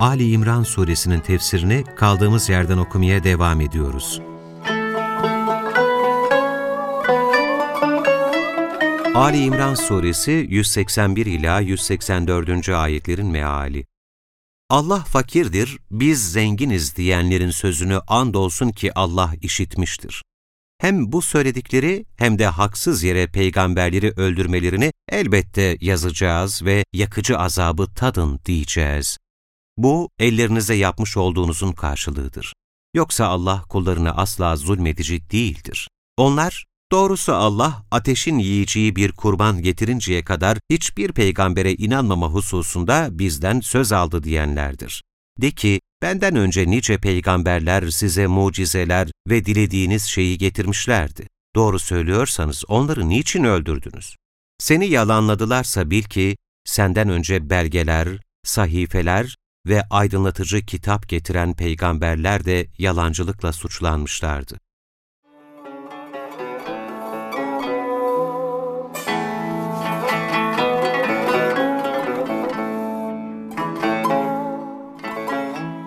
Ali İmran suresinin tefsirini kaldığımız yerden okumaya devam ediyoruz. Ali İmran suresi 181 ila 184. ayetlerin meali. Allah fakirdir, biz zenginiz diyenlerin sözünü andolsun ki Allah işitmiştir. Hem bu söyledikleri hem de haksız yere peygamberleri öldürmelerini elbette yazacağız ve yakıcı azabı tadın diyeceğiz. Bu, ellerinize yapmış olduğunuzun karşılığıdır. Yoksa Allah kullarına asla zulmedici değildir. Onlar, doğrusu Allah, ateşin yiyeceği bir kurban getirinceye kadar hiçbir peygambere inanmama hususunda bizden söz aldı diyenlerdir. De ki, benden önce nice peygamberler size mucizeler ve dilediğiniz şeyi getirmişlerdi. Doğru söylüyorsanız onları niçin öldürdünüz? Seni yalanladılarsa bil ki, senden önce belgeler, sahifeler ve aydınlatıcı kitap getiren peygamberler de yalancılıkla suçlanmışlardı.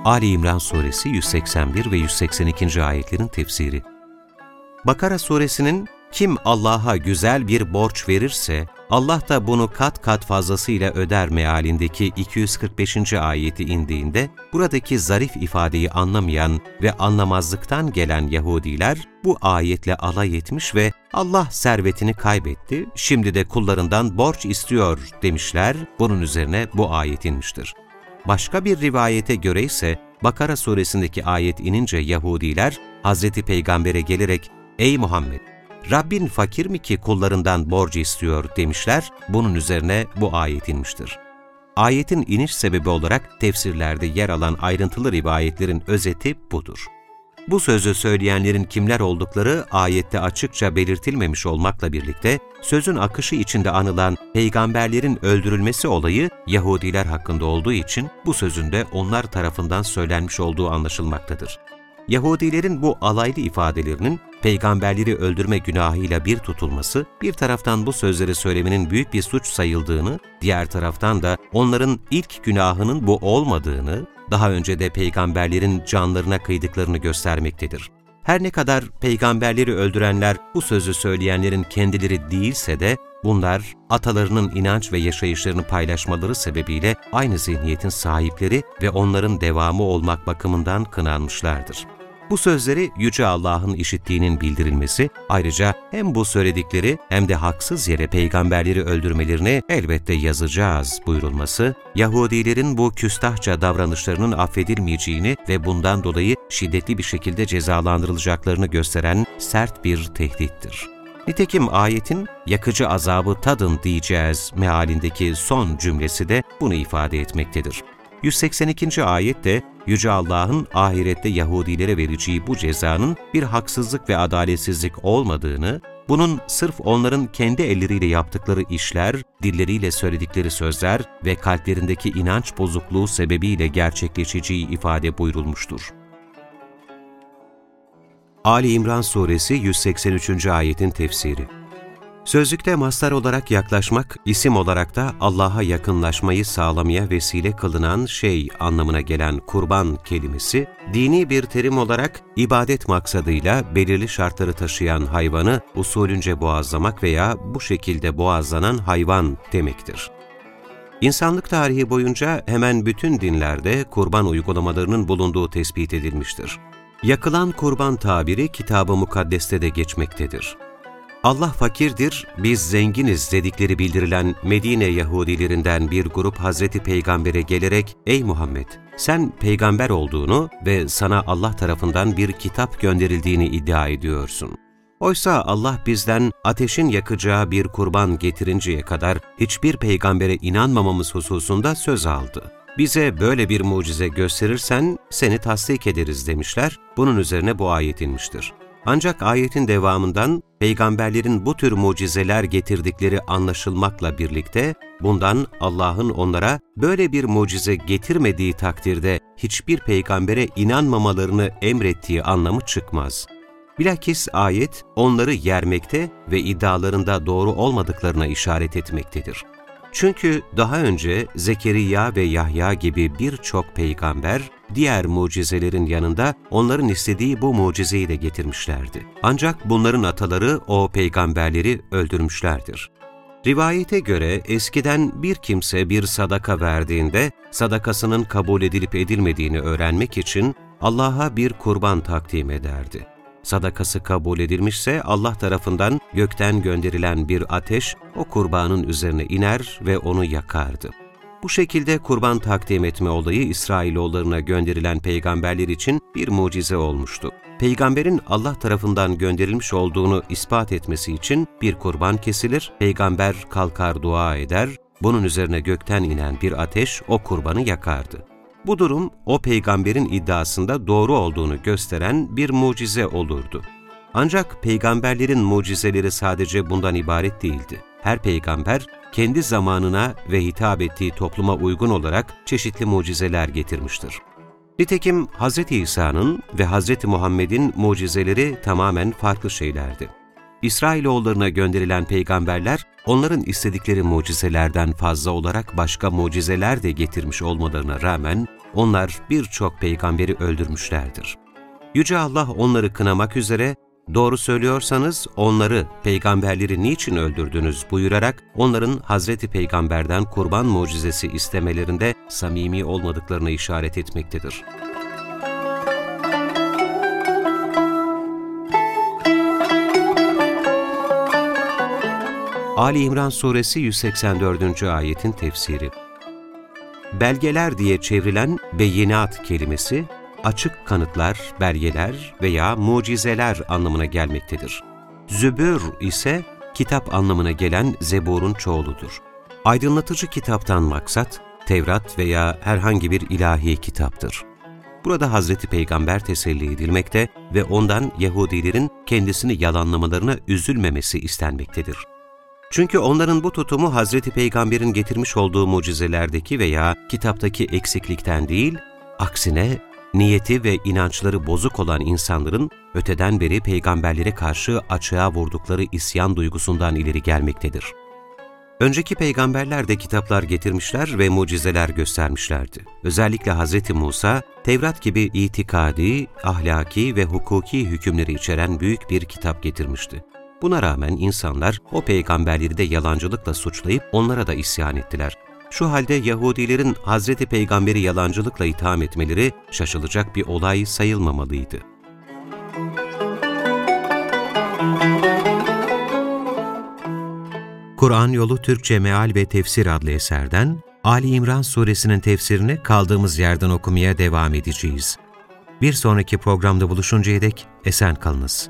Ali İmran Suresi 181 ve 182. ayetlerin tefsiri Bakara Suresinin kim Allah'a güzel bir borç verirse, Allah da bunu kat kat fazlasıyla öder mealindeki 245. ayeti indiğinde, buradaki zarif ifadeyi anlamayan ve anlamazlıktan gelen Yahudiler bu ayetle alay etmiş ve Allah servetini kaybetti, şimdi de kullarından borç istiyor demişler, bunun üzerine bu ayet inmiştir. Başka bir rivayete göre ise Bakara suresindeki ayet inince Yahudiler Hazreti Peygamber'e gelerek ''Ey Muhammed, Rabbin fakir mi ki kullarından borcu istiyor?'' demişler, bunun üzerine bu ayet inmiştir. Ayetin iniş sebebi olarak tefsirlerde yer alan ayrıntılı rivayetlerin özeti budur. Bu sözü söyleyenlerin kimler oldukları ayette açıkça belirtilmemiş olmakla birlikte, sözün akışı içinde anılan peygamberlerin öldürülmesi olayı Yahudiler hakkında olduğu için bu sözün de onlar tarafından söylenmiş olduğu anlaşılmaktadır. Yahudilerin bu alaylı ifadelerinin peygamberleri öldürme günahıyla bir tutulması, bir taraftan bu sözleri söylemenin büyük bir suç sayıldığını, diğer taraftan da onların ilk günahının bu olmadığını, daha önce de peygamberlerin canlarına kıydıklarını göstermektedir. Her ne kadar peygamberleri öldürenler bu sözü söyleyenlerin kendileri değilse de bunlar atalarının inanç ve yaşayışlarını paylaşmaları sebebiyle aynı zihniyetin sahipleri ve onların devamı olmak bakımından kınanmışlardır. Bu sözleri Yüce Allah'ın işittiğinin bildirilmesi, ayrıca hem bu söyledikleri hem de haksız yere peygamberleri öldürmelerini elbette yazacağız buyurulması, Yahudilerin bu küstahça davranışlarının affedilmeyeceğini ve bundan dolayı şiddetli bir şekilde cezalandırılacaklarını gösteren sert bir tehdittir. Nitekim ayetin yakıcı azabı tadın diyeceğiz mealindeki son cümlesi de bunu ifade etmektedir. 182. ayet de Yüce Allah'ın ahirette Yahudilere vereceği bu cezanın bir haksızlık ve adaletsizlik olmadığını, bunun sırf onların kendi elleriyle yaptıkları işler, dilleriyle söyledikleri sözler ve kalplerindeki inanç bozukluğu sebebiyle gerçekleşeceği ifade buyurulmuştur. Ali İmran Suresi 183. ayetin tefsiri Sözlükte mastar olarak yaklaşmak, isim olarak da Allah'a yakınlaşmayı sağlamaya vesile kılınan şey anlamına gelen kurban kelimesi, dini bir terim olarak ibadet maksadıyla belirli şartları taşıyan hayvanı usulünce boğazlamak veya bu şekilde boğazlanan hayvan demektir. İnsanlık tarihi boyunca hemen bütün dinlerde kurban uygulamalarının bulunduğu tespit edilmiştir. Yakılan kurban tabiri kitab-ı mukaddeste de geçmektedir. Allah fakirdir, biz zenginiz dedikleri bildirilen Medine Yahudilerinden bir grup Hazreti Peygamber'e gelerek, Ey Muhammed! Sen peygamber olduğunu ve sana Allah tarafından bir kitap gönderildiğini iddia ediyorsun. Oysa Allah bizden ateşin yakacağı bir kurban getirinceye kadar hiçbir peygambere inanmamamız hususunda söz aldı. bize böyle bir mucize gösterirsen seni tasdik ederiz demişler. Bunun üzerine bu ayet inmiştir. Ancak ayetin devamından peygamberlerin bu tür mucizeler getirdikleri anlaşılmakla birlikte bundan Allah'ın onlara böyle bir mucize getirmediği takdirde hiçbir peygambere inanmamalarını emrettiği anlamı çıkmaz. Bilakis ayet onları yermekte ve iddialarında doğru olmadıklarına işaret etmektedir. Çünkü daha önce Zekeriya ve Yahya gibi birçok peygamber, diğer mucizelerin yanında onların istediği bu mucizeyi de getirmişlerdi. Ancak bunların ataları o peygamberleri öldürmüşlerdir. Rivayete göre eskiden bir kimse bir sadaka verdiğinde sadakasının kabul edilip edilmediğini öğrenmek için Allah'a bir kurban takdim ederdi. Sadakası kabul edilmişse Allah tarafından gökten gönderilen bir ateş o kurbanın üzerine iner ve onu yakardı. Bu şekilde kurban takdim etme olayı İsrailoğullarına gönderilen peygamberler için bir mucize olmuştu. Peygamberin Allah tarafından gönderilmiş olduğunu ispat etmesi için bir kurban kesilir, peygamber kalkar dua eder, bunun üzerine gökten inen bir ateş o kurbanı yakardı. Bu durum o peygamberin iddiasında doğru olduğunu gösteren bir mucize olurdu. Ancak peygamberlerin mucizeleri sadece bundan ibaret değildi. Her peygamber kendi zamanına ve hitap ettiği topluma uygun olarak çeşitli mucizeler getirmiştir. Nitekim Hz. İsa'nın ve Hz. Muhammed'in mucizeleri tamamen farklı şeylerdi. İsrailoğullarına gönderilen peygamberler, onların istedikleri mucizelerden fazla olarak başka mucizeler de getirmiş olmalarına rağmen, onlar birçok peygamberi öldürmüşlerdir. Yüce Allah onları kınamak üzere, doğru söylüyorsanız onları, peygamberleri niçin öldürdünüz buyurarak onların Hazreti Peygamber'den kurban mucizesi istemelerinde samimi olmadıklarına işaret etmektedir. Ali İmran Suresi 184. ayetin tefsiri Belgeler diye çevrilen beyinat kelimesi, açık kanıtlar, belgeler veya mucizeler anlamına gelmektedir. Zübür ise kitap anlamına gelen zeburun çoğuludur. Aydınlatıcı kitaptan maksat, Tevrat veya herhangi bir ilahi kitaptır. Burada Hazreti Peygamber teselli edilmekte ve ondan Yahudilerin kendisini yalanlamalarına üzülmemesi istenmektedir. Çünkü onların bu tutumu Hazreti Peygamber'in getirmiş olduğu mucizelerdeki veya kitaptaki eksiklikten değil, aksine niyeti ve inançları bozuk olan insanların öteden beri peygamberlere karşı açığa vurdukları isyan duygusundan ileri gelmektedir. Önceki peygamberler de kitaplar getirmişler ve mucizeler göstermişlerdi. Özellikle Hz. Musa, Tevrat gibi itikadi, ahlaki ve hukuki hükümleri içeren büyük bir kitap getirmişti. Buna rağmen insanlar o peygamberleri de yalancılıkla suçlayıp onlara da isyan ettiler. Şu halde Yahudilerin Hazreti Peygamber'i yalancılıkla itham etmeleri şaşılacak bir olay sayılmamalıydı. Kur'an Yolu Türkçe Meal ve Tefsir adlı eserden Ali İmran suresinin tefsirini kaldığımız yerden okumaya devam edeceğiz. Bir sonraki programda buluşuncaya dek esen kalınız.